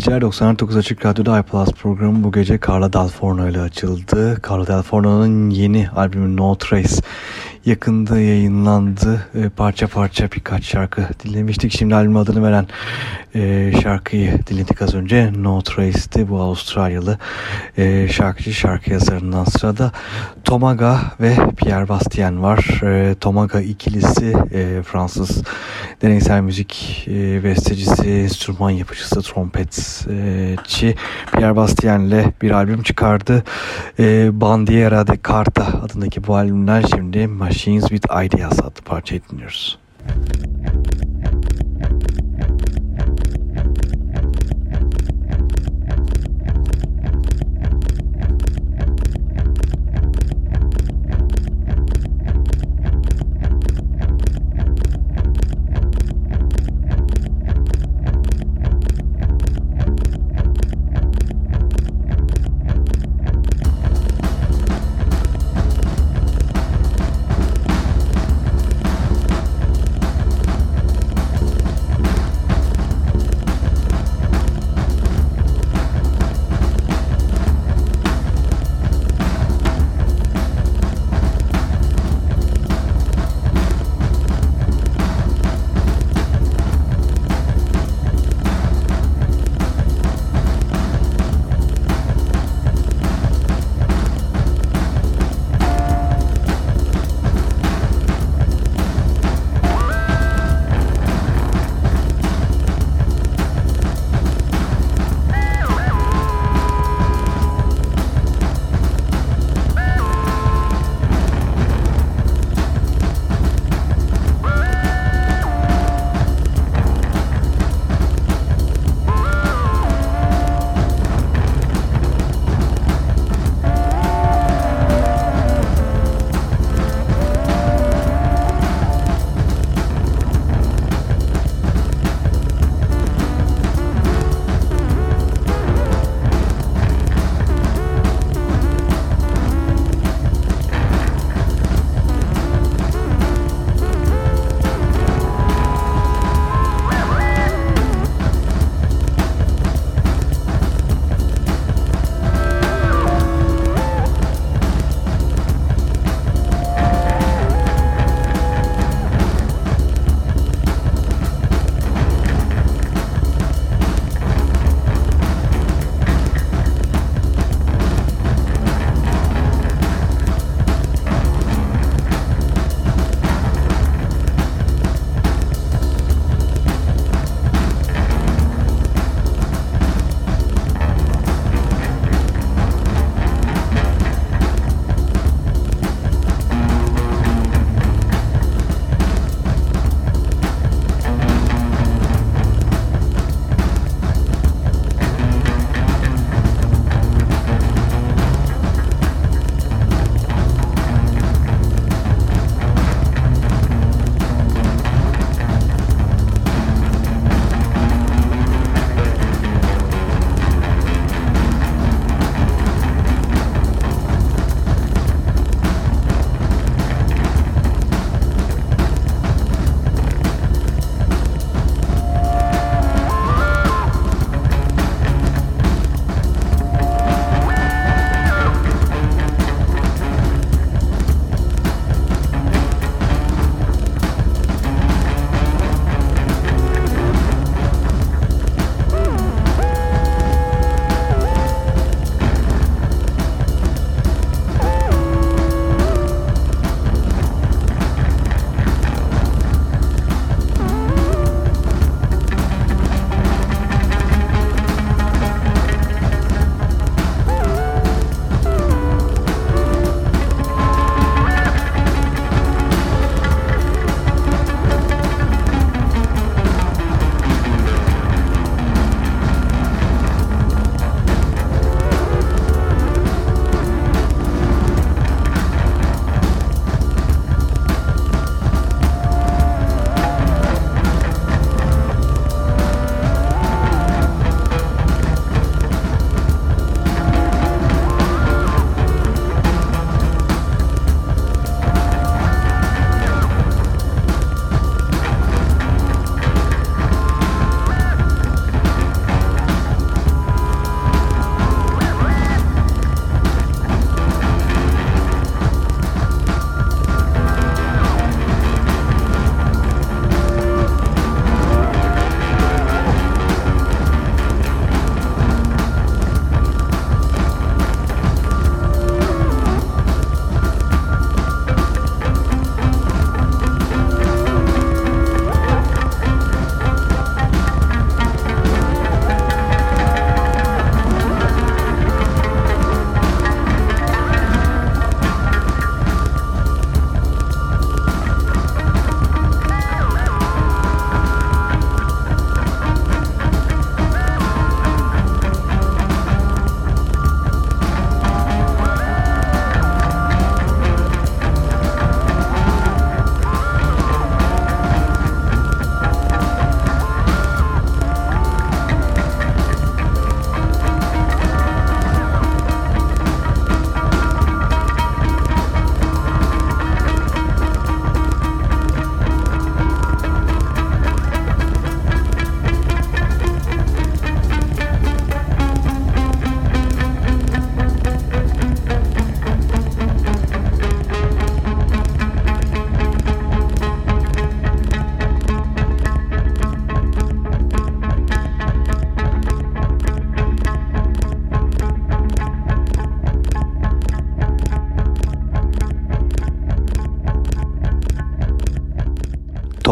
Geceler 99 Açık Radyo'da iPlus programı bu gece Carla Dalforno ile açıldı. Carla Dalforno'nun yeni albümü No Trace yakında yayınlandı. E, parça parça birkaç şarkı dinlemiştik. Şimdi albüm adını veren e, şarkıyı dinledik az önce. No Trace'ti bu Avustralyalı e, şarkıcı şarkı yazarından sırada Tomaga ve Pierre Bastien var. E, Tomaga ikilisi e, Fransız deneysel müzik e, bestecisi, enstrüman yapıcısı, trompetçi Pierre Bastien'le bir albüm çıkardı. E, Bandiera de Carta adındaki bu albümden şimdi Machines with Ideas adlı parçayı dinliyoruz. Müzik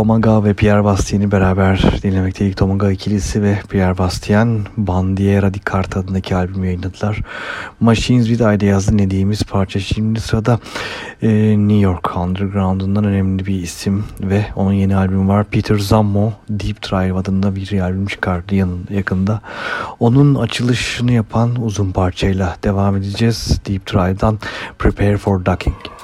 Tomaga ve Pierre Bastien'i beraber dinlemekteydik. Tomaga ikilisi ve Pierre Bastien Bandiera di Carta adındaki albümü yayınladılar. Machines with Ideas'ı dediğimiz parça şimdi sırada e, New York Underground'undan önemli bir isim ve onun yeni albümü var. Peter Zammo Deep Drive adında bir albüm çıkardı yanın, yakında. Onun açılışını yapan uzun parçayla devam edeceğiz. Deep Drive'dan Prepare for Ducking.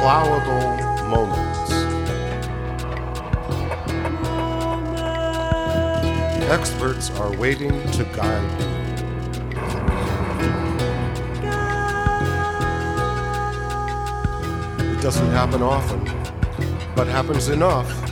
plowable moments. Experts are waiting to guide you. It doesn't happen often, but happens enough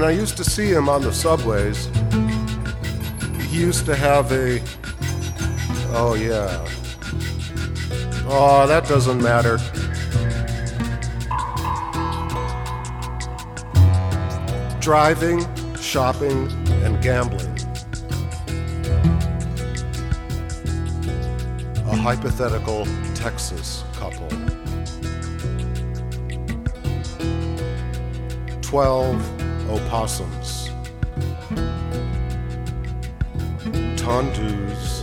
When I used to see him on the subways, he used to have a. Oh, yeah. Oh, that doesn't matter. Driving, shopping, and gambling. A hypothetical Texas couple. 12 opossums. Tondus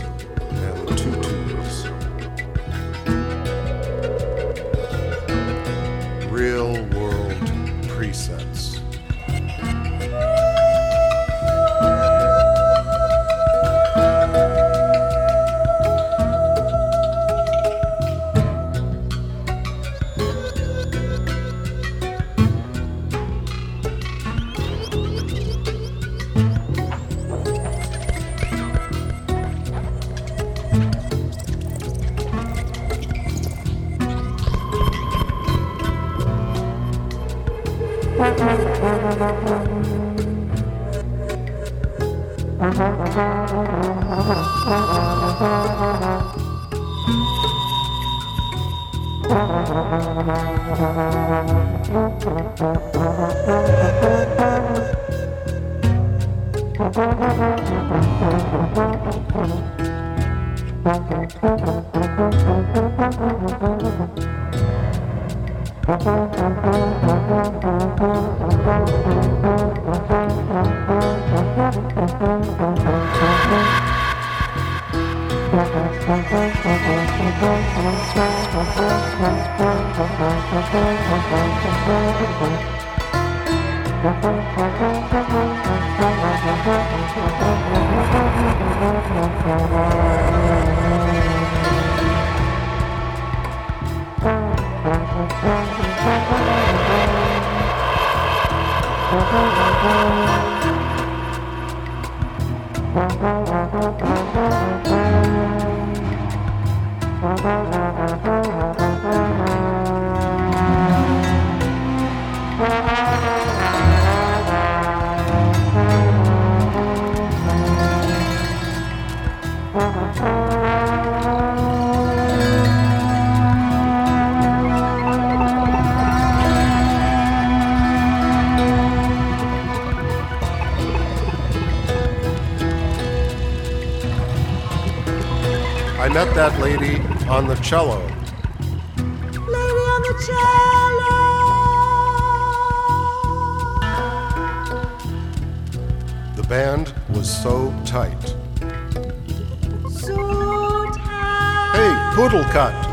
Thank you. The cello. Lady on the cello. The band was so tight. So tight. Hey, poodle cut!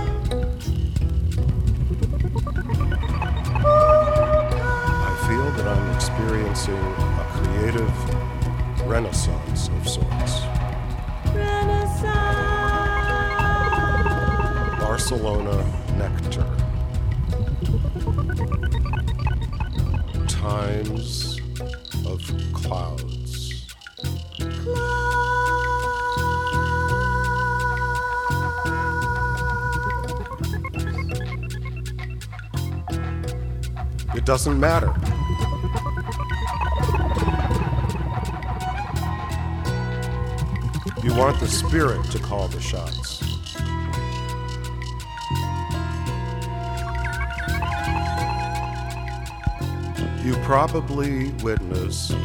Doesn't matter. You want the spirit to call the shots. You probably witnessed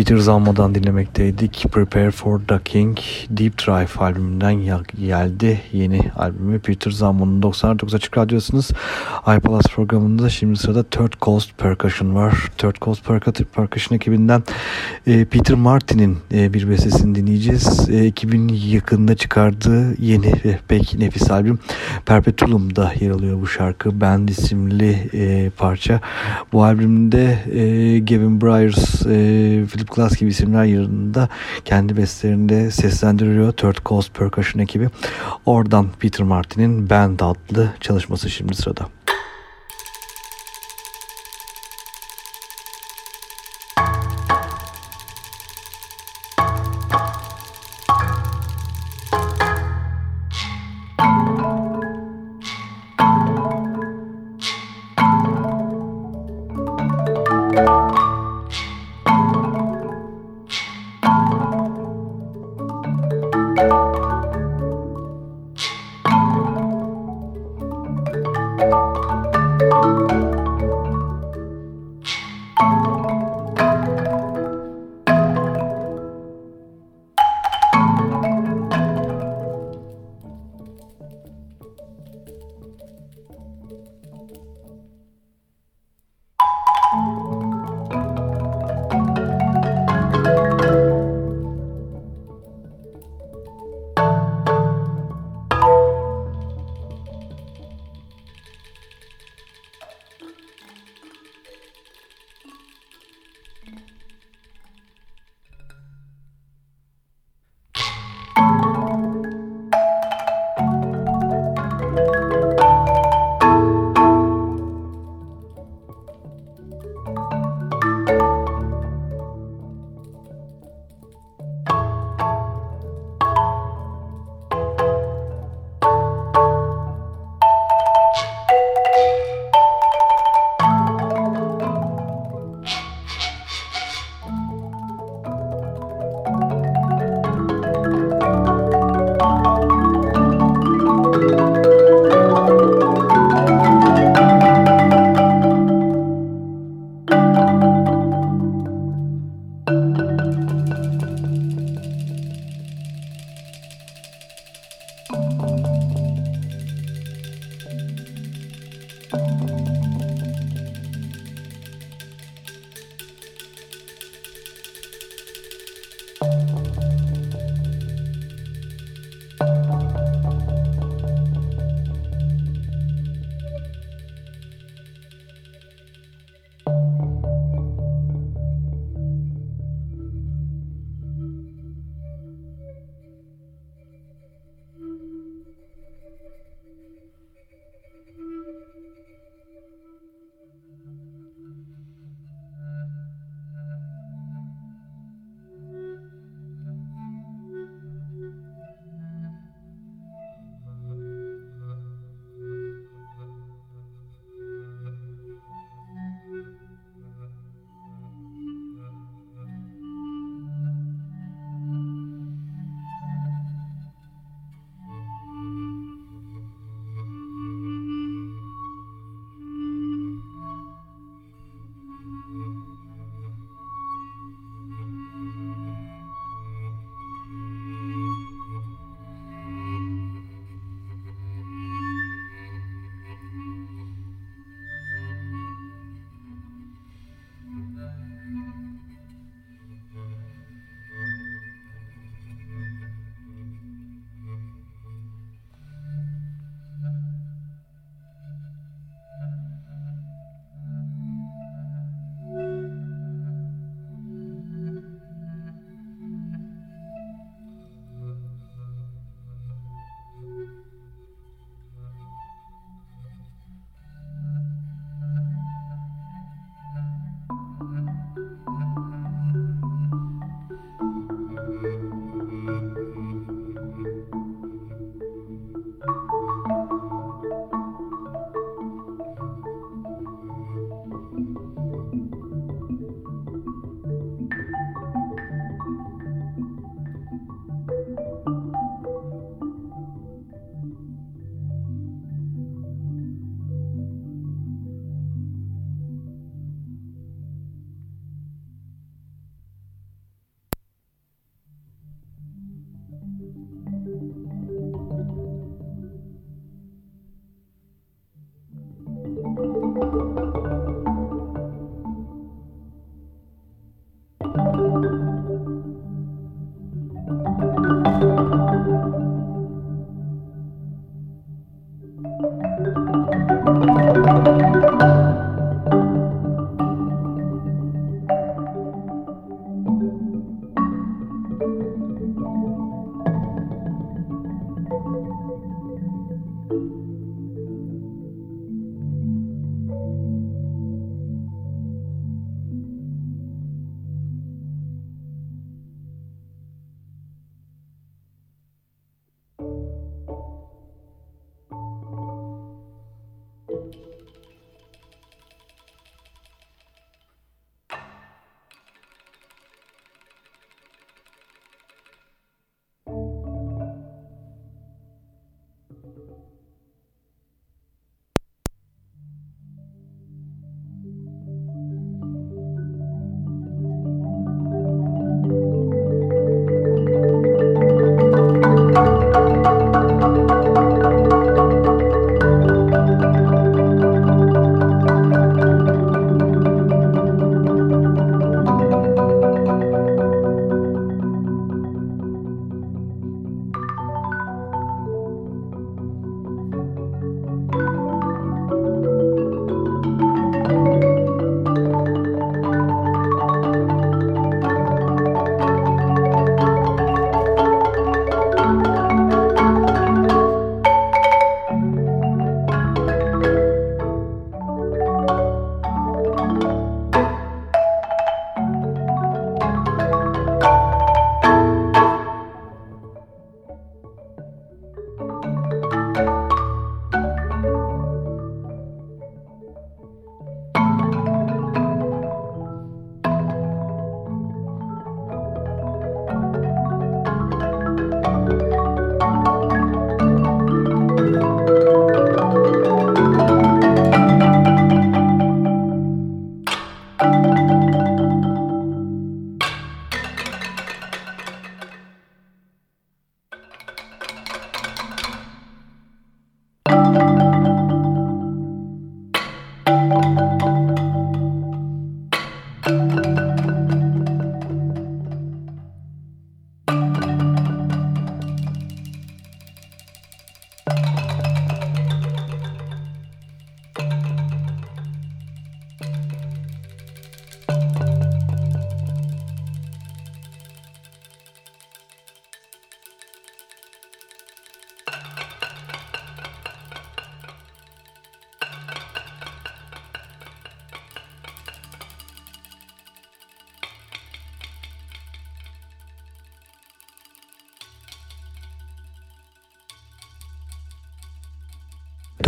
Peter Zammo'dan dinlemekteydik. Prepare for the King Deep Drive albümünden geldi. Yeni albümü Peter Zammo'nun 99 Açık Radyosu'nuz. iPalas programında şimdi sırada Third Coast Percussion var. Third Coast Percussion ekibinden e, Peter Martin'in e, bir bestesini dinleyeceğiz. E, 2000 yakında çıkardığı yeni ve pek nefis albüm Perpetuum'da yer alıyor bu şarkı. Band isimli e, parça. Bu albümde e, Gavin Bryars, e, Philip Glass gibi isimler yanında kendi bestelerinde seslendiriyor Third Coast Percussion ekibi. Oradan Peter Martin'in Band adlı çalışması şimdi sırada.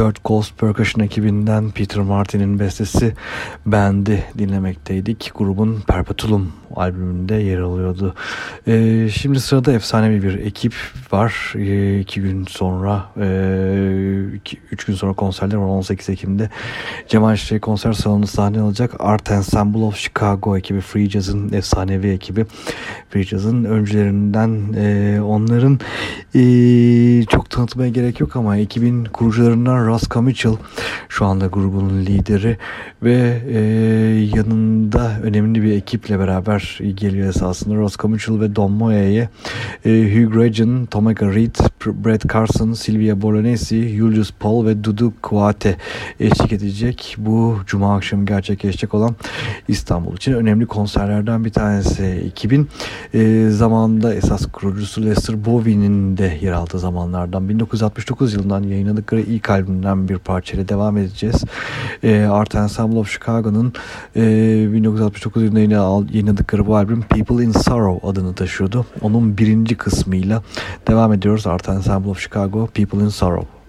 Third Coast Percussion ekibinden Peter Martin'in bestesi Band'i dinlemekteydik. Grubun Perpetuum albümünde yer alıyordu. Ee, şimdi sırada efsanevi bir ekip var. Ee, iki gün sonra, e, üç gün sonra konserler var. 18 Ekim'de Cemal Şişe konser salonu sahne alacak. Art Ensemble of Chicago ekibi, Free Jazz'ın efsanevi ekibi. Free Jazz'ın öncülerinden e, onların e, çok tanıtmaya gerek yok ama ekibin kurucularından Russ Mitchell şu anda grubun lideri ve e, yanında önemli bir ekiple beraber geliyor esasında. Ross Mitchell ve Don Moya'ya e, Hugh Regan, Tomeka Reed, Brett Carson, Silvia Bolognesi, Julius Paul ve Dudu Kuate eşlik edecek. Bu cuma akşamı gerçekleşecek olan İstanbul için önemli konserlerden bir tanesi. 2000 e, zamanında esas kurucusu Lester Bowie'nin de yer aldığı zamanlardan 1969 yılından yayınladıkları ilk albümden bir parçayla devam edeceğiz. E, Art Ensemble of Chicago'nun e, 1969 yılında yayınladıkları bu albüm People in Sorrow adını taşıyordu. Onun birinci kısmıyla devam ediyoruz. Art Ensemble of Chicago, People in Sorrow.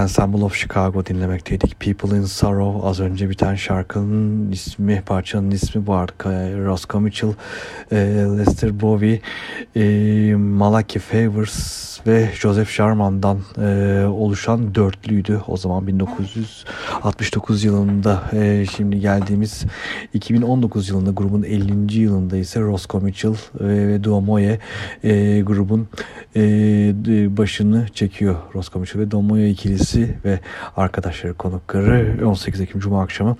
Ensemble of Chicago dinlemekteydik. People in Sorrow az önce biten şarkının ismi, parçanın ismi bu arka. Roscoe Mitchell, e, Lester Bowie, e, Malachi Favors ve Joseph Sharman'dan e, oluşan dörtlüydü. O zaman 1969 yılında e, şimdi geldiğimiz 2019 yılında grubun 50. yılında ise Roscoe Mitchell ve Duo Moye e, grubun e, başını çekiyor. Mitchell ve Duo Moye ikilisi ve arkadaşları konukları 18 Ekim Cuma akşamı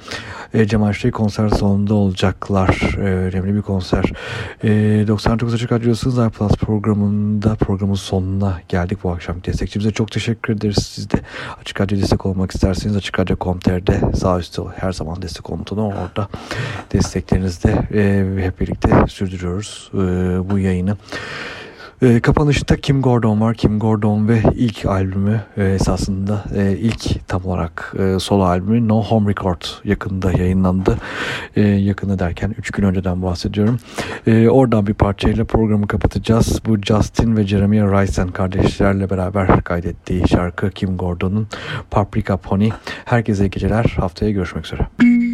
e, Cemal Şirey konser salonunda olacaklar. E, önemli bir konser. E, 99 Açık Radyosu'nun iPlus programında programın sonuna geldik bu akşam. Destekçimize çok teşekkür ederiz. Siz de Açık Radyo destek olmak isterseniz Açık Radyo.com.tr'de sağ üstte her zaman destek olmutunu orada desteklerinizde e, hep birlikte sürdürüyoruz e, bu yayını. E, kapanışta Kim Gordon var. Kim Gordon ve ilk albümü e, esasında e, ilk tam olarak e, solo albümü No Home Record yakında yayınlandı. E, yakında derken 3 gün önceden bahsediyorum. E, oradan bir parçayla programı kapatacağız. Bu Justin ve Jeremiah Ricen kardeşlerle beraber kaydettiği şarkı Kim Gordon'un Paprika Pony. Herkese iyi geceler. Haftaya görüşmek üzere.